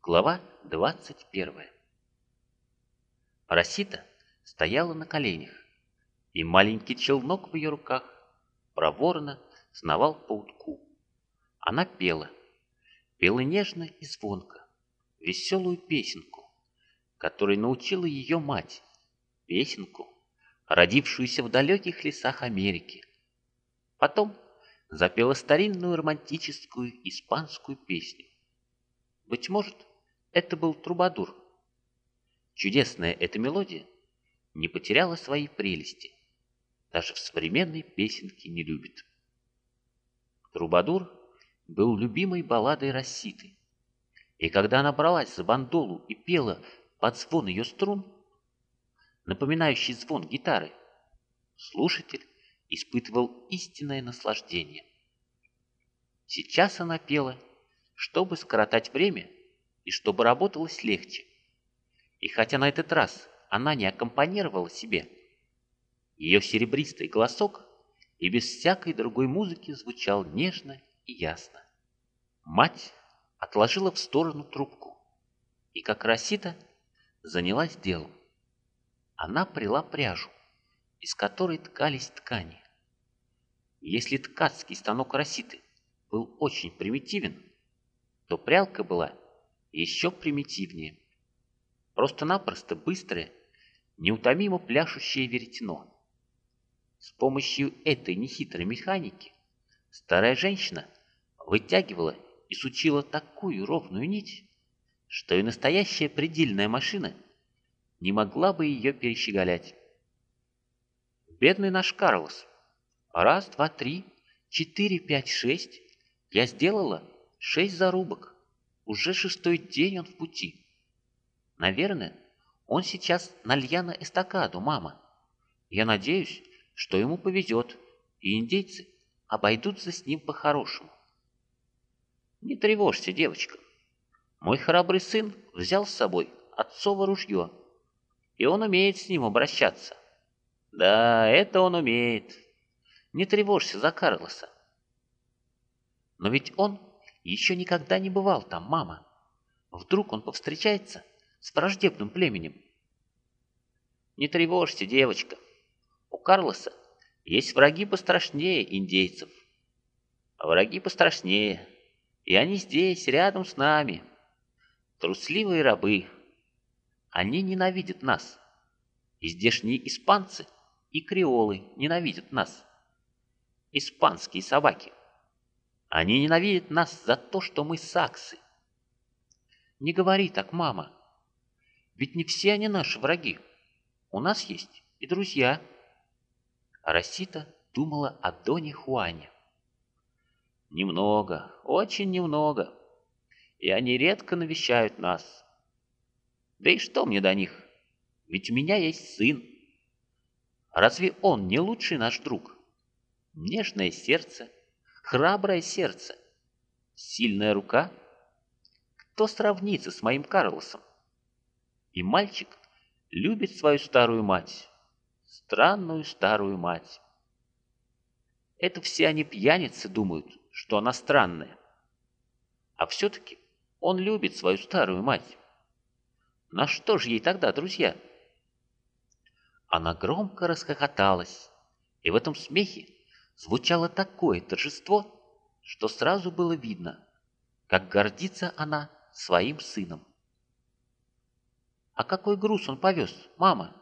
Глава 21 Росита стояла на коленях, и маленький челнок в ее руках проворно сновал по утку. Она пела, пела нежно и звонко, веселую песенку, которой научила ее мать, песенку, родившуюся в далеких лесах Америки. Потом запела старинную романтическую испанскую песню. Быть может, это был трубадур. Чудесная эта мелодия не потеряла своей прелести. Даже в современной песенке не любит. Трубадур был любимой балладой Расситы. И когда она бралась за бандолу и пела под звон ее струн, напоминающий звон гитары, слушатель испытывал истинное наслаждение. Сейчас она пела, чтобы скоротать время и чтобы работалось легче. И хотя на этот раз она не аккомпанировала себе, ее серебристый голосок и без всякой другой музыки звучал нежно и ясно. Мать отложила в сторону трубку и, как Росита, занялась делом. Она прила пряжу, из которой ткались ткани. Если ткацкий станок Роситы был очень примитивен, то прялка была еще примитивнее. Просто-напросто быстрое, неутомимо пляшущее веретено. С помощью этой нехитрой механики старая женщина вытягивала и сучила такую ровную нить, что и настоящая предельная машина не могла бы ее перещеголять. Бедный наш Карлос. Раз, два, три, четыре, пять, шесть. Я сделала шесть зарубок. Уже шестой день он в пути. Наверное, он сейчас на Льяно-эстакаду, мама. Я надеюсь, что ему повезет, и индейцы обойдутся с ним по-хорошему. Не тревожься, девочка. Мой храбрый сын взял с собой отцово ружье, и он умеет с ним обращаться. Да, это он умеет. Не тревожься за Карлоса. Но ведь он еще никогда не бывал там, мама. Вдруг он повстречается с враждебным племенем. Не тревожься, девочка. У Карлоса есть враги пострашнее индейцев. Враги пострашнее. И они здесь, рядом с нами. Трусливые рабы. Они ненавидят нас. И здешние испанцы и креолы ненавидят нас. Испанские собаки. Они ненавидят нас за то, что мы саксы. Не говори так, мама. Ведь не все они наши враги. У нас есть и друзья. Росита думала о Доне Хуане. Немного, очень немного. И они редко навещают нас. Да и что мне до них? Ведь у меня есть сын. Разве он не лучший наш друг? Нежное сердце, храброе сердце, сильная рука. Кто сравнится с моим Карлосом? И мальчик любит свою старую мать странную старую мать. Это все они пьяницы думают, что она странная. А все-таки он любит свою старую мать. На что же ей тогда, друзья? Она громко расхохоталась, и в этом смехе звучало такое торжество, что сразу было видно, как гордится она своим сыном. А какой груз он повез, мама?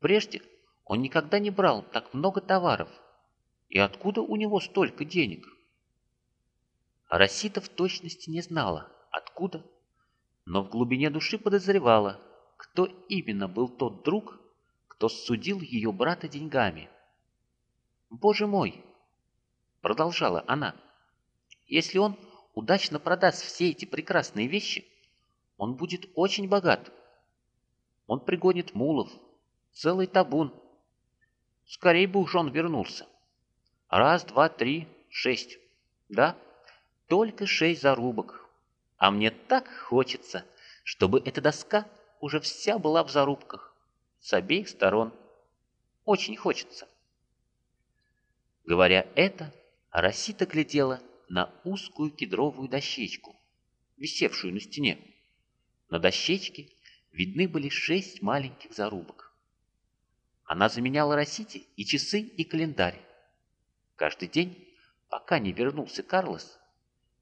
Прежде он никогда не брал так много товаров. И откуда у него столько денег? А Рассита в точности не знала, откуда, но в глубине души подозревала, кто именно был тот друг, кто судил ее брата деньгами. «Боже мой!» — продолжала она. «Если он удачно продаст все эти прекрасные вещи, он будет очень богат. Он пригонит мулов, целый табун, Скорей бы уж он вернулся. Раз, два, три, шесть. Да, только шесть зарубок. А мне так хочется, чтобы эта доска уже вся была в зарубках. С обеих сторон. Очень хочется. Говоря это, Росита глядела на узкую кедровую дощечку, висевшую на стене. На дощечке видны были шесть маленьких зарубок. Она заменяла Росите и часы, и календарь. Каждый день, пока не вернулся Карлос,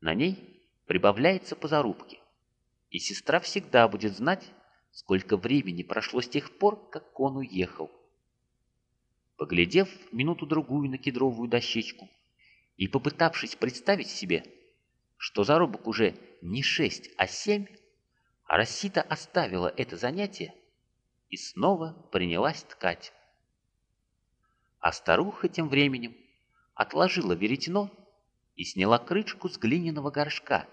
на ней прибавляется по зарубке, и сестра всегда будет знать, сколько времени прошло с тех пор, как он уехал. Поглядев минуту-другую на кедровую дощечку и попытавшись представить себе, что зарубок уже не шесть, а семь, Рассита оставила это занятие и снова принялась ткать. А старуха тем временем отложила веретено и сняла крышку с глиняного горшка,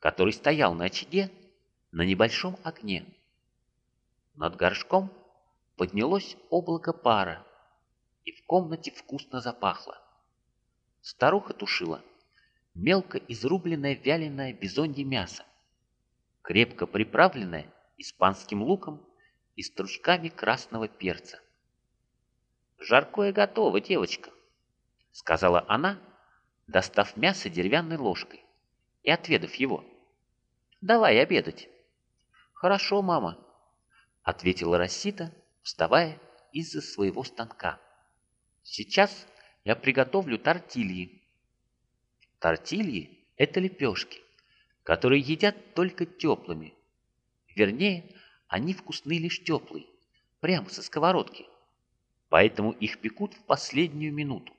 который стоял на очаге на небольшом окне. Над горшком поднялось облако пара, и в комнате вкусно запахло. Старуха тушила мелко изрубленное вяленое бизонье мясо, крепко приправленное испанским луком и стручками красного перца. «Жаркое готово, девочка», — сказала она, достав мясо деревянной ложкой и отведав его. «Давай обедать». «Хорошо, мама», — ответила Рассита, вставая из-за своего станка. «Сейчас я приготовлю тортильи». Тортильи – это лепешки, которые едят только теплыми. Вернее, они вкусны лишь теплые, прямо со сковородки. Поэтому их пекут в последнюю минуту,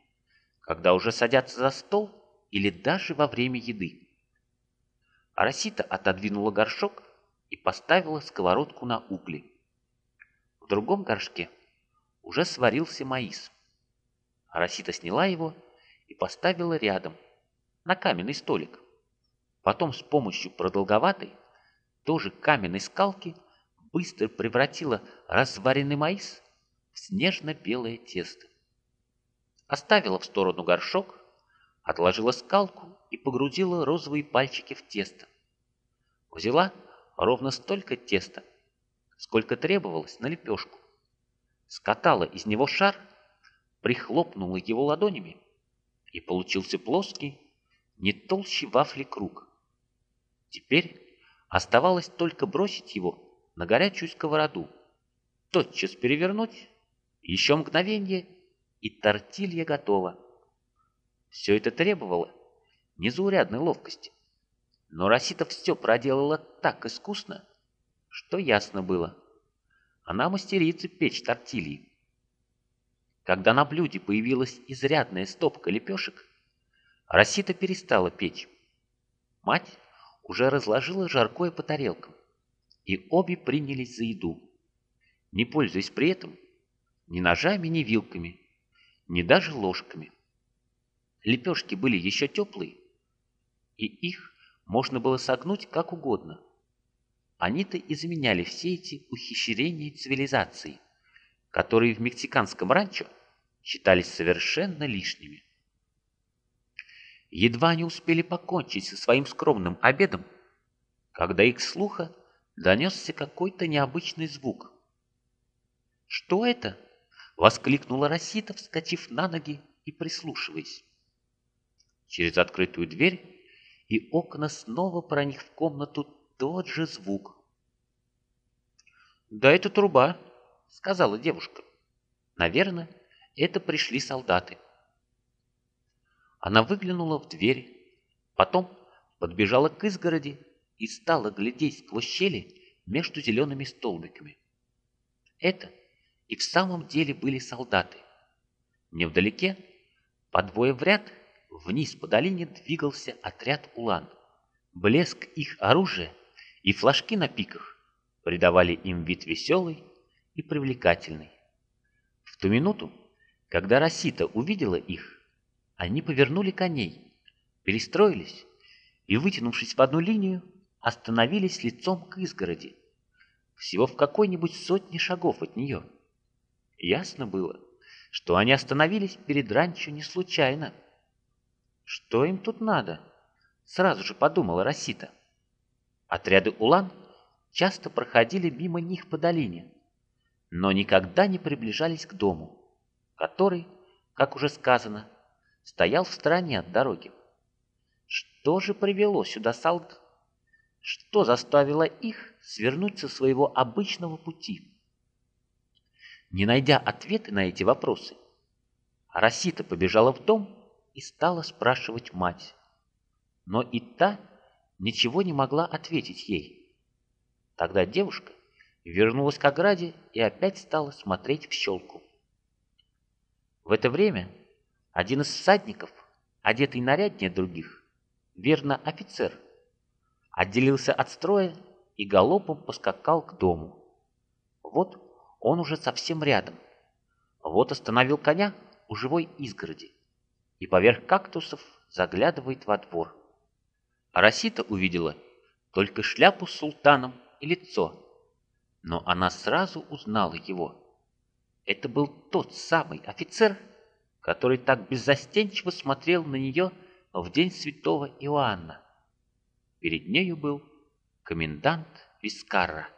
когда уже садятся за стол или даже во время еды. Арасита отодвинула горшок и поставила сковородку на угли. В другом горшке уже сварился маис. Арасита сняла его и поставила рядом, на каменный столик. Потом с помощью продолговатой, тоже каменной скалки, быстро превратила разваренный маис в снежно-белое тесто. Оставила в сторону горшок, отложила скалку и погрузила розовые пальчики в тесто. Взяла ровно столько теста, сколько требовалось на лепешку. Скатала из него шар, прихлопнула его ладонями, и получился плоский, не толще вафли круг. Теперь оставалось только бросить его на горячую сковороду, тотчас перевернуть, еще мгновение, и тортилья готова. Все это требовало незаурядной ловкости. Но Росита все проделала так искусно, что ясно было. Она мастерица печь тортильи. Когда на блюде появилась изрядная стопка лепешек, Росита перестала печь. Мать уже разложила жаркое по тарелкам, и обе принялись за еду, не пользуясь при этом ни ножами, ни вилками, ни даже ложками. Лепешки были еще теплые, и их можно было согнуть как угодно. Они-то и заменяли все эти ухищрения цивилизации, которые в мексиканском ранчо считались совершенно лишними. Едва они успели покончить со своим скромным обедом, когда их слуха донесся какой-то необычный звук. «Что это?» — воскликнула Росита, вскочив на ноги и прислушиваясь. Через открытую дверь и окна снова проник в комнату тот же звук. «Да это труба», — сказала девушка. «Наверное, это пришли солдаты». Она выглянула в дверь, потом подбежала к изгороди и стала глядеть сквозь щели между зелеными столбиками. Это и в самом деле были солдаты. Невдалеке, по двое в ряд, вниз по долине двигался отряд улан. Блеск их оружия и флажки на пиках придавали им вид веселый и привлекательный. В ту минуту, когда Росита увидела их, они повернули коней, перестроились и, вытянувшись в одну линию, остановились лицом к изгороди, всего в какой-нибудь сотне шагов от нее. Ясно было, что они остановились перед ранчо не случайно. Что им тут надо? Сразу же подумала Росита. Отряды улан часто проходили мимо них по долине, но никогда не приближались к дому, который, как уже сказано, стоял в стороне от дороги. Что же привело сюда солдат? что заставило их свернуть со своего обычного пути. Не найдя ответы на эти вопросы, Росита побежала в дом и стала спрашивать мать. Но и та ничего не могла ответить ей. Тогда девушка вернулась к ограде и опять стала смотреть в щелку. В это время один из всадников, одетый наряднее других, верно офицер, отделился от строя и галопом поскакал к дому. Вот он уже совсем рядом. Вот остановил коня у живой изгороди и поверх кактусов заглядывает во двор. А Росита увидела только шляпу с султаном и лицо, но она сразу узнала его. Это был тот самый офицер, который так беззастенчиво смотрел на нее в день святого Иоанна. Перед нею был комендант Вискарра.